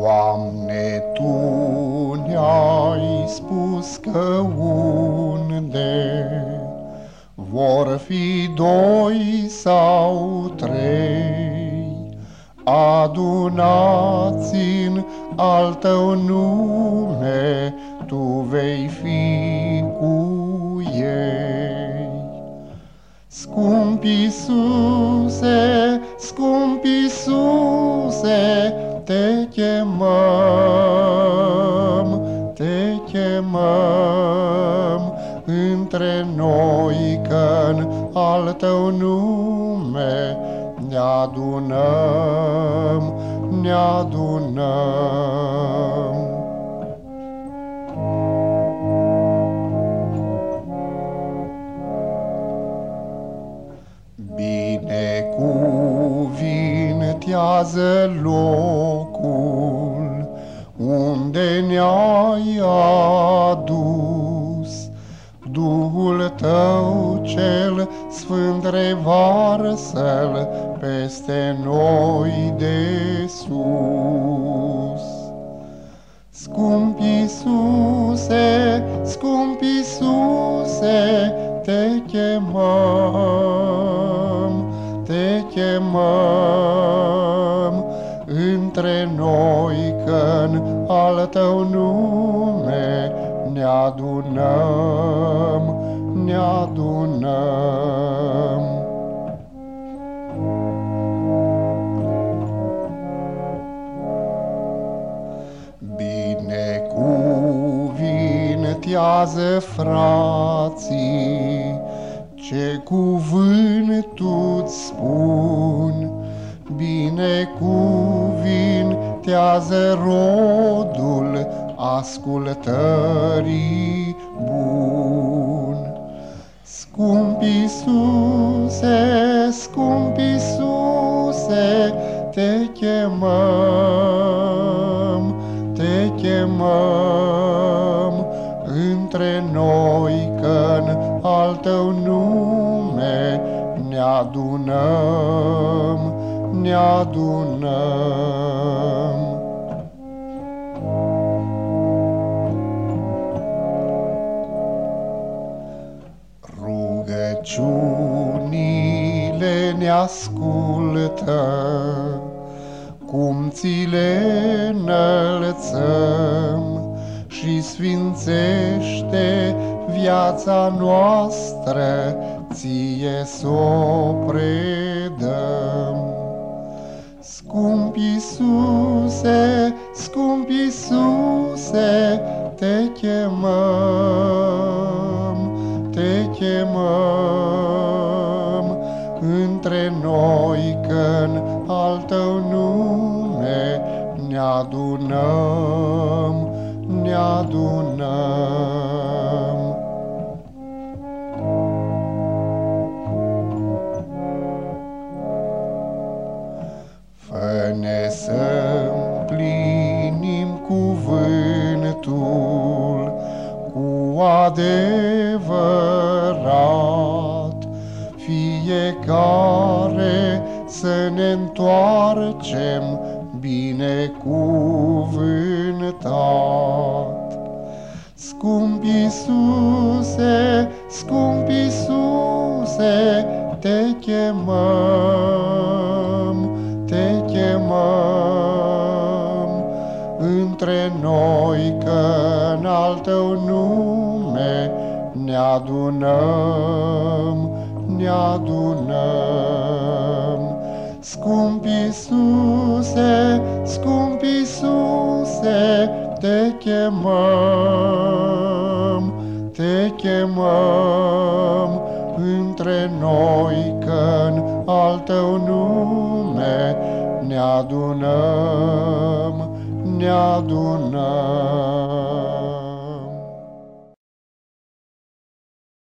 Doamne, Tu ne-ai spus că unde vor fi doi sau trei adunați în al Tău nume, Tu vei fi cu ei. Scump Iisus, între noi că al tău nume ne adunăm, ne adunăm. Binecuvintează locul unde ne-ai adus. Duhul tău cel sfânt revarsă-l peste noi de sus. Scump Iisuse, scump Iisuse, te chemăm, te chemăm între noi că al tău nume ne adunăm, ne adunăm. Binecuvintează frații, ce cuvânt-ți spun, binecuvintează rodul ascultării bun. Scump Iisuse, scump Iisuse, te chemăm, te chemăm între noi că al tău nume ne adunăm, ne adunăm. Ascultă, cum ți le înălțăm și sfințește viața noastră, ție s-o predăm. Scump Iisuse, scump Iisuse, te chemăm, te chemăm între noi că al tău nume ne adunăm, ne adunăm. Fă-ne să împlinim cuvântul cu adevărat, fiecare să ne întoarcem binecuvântat. Scump Iisuse, scump Iisuse, te chemăm, te chemăm între noi că în al tău nume ne adunăm, ne adunăm. Scump Iisuse, scump Iisuse, te chemăm, te chemăm între noi că în al tău nume ne adunăm, ne adunăm.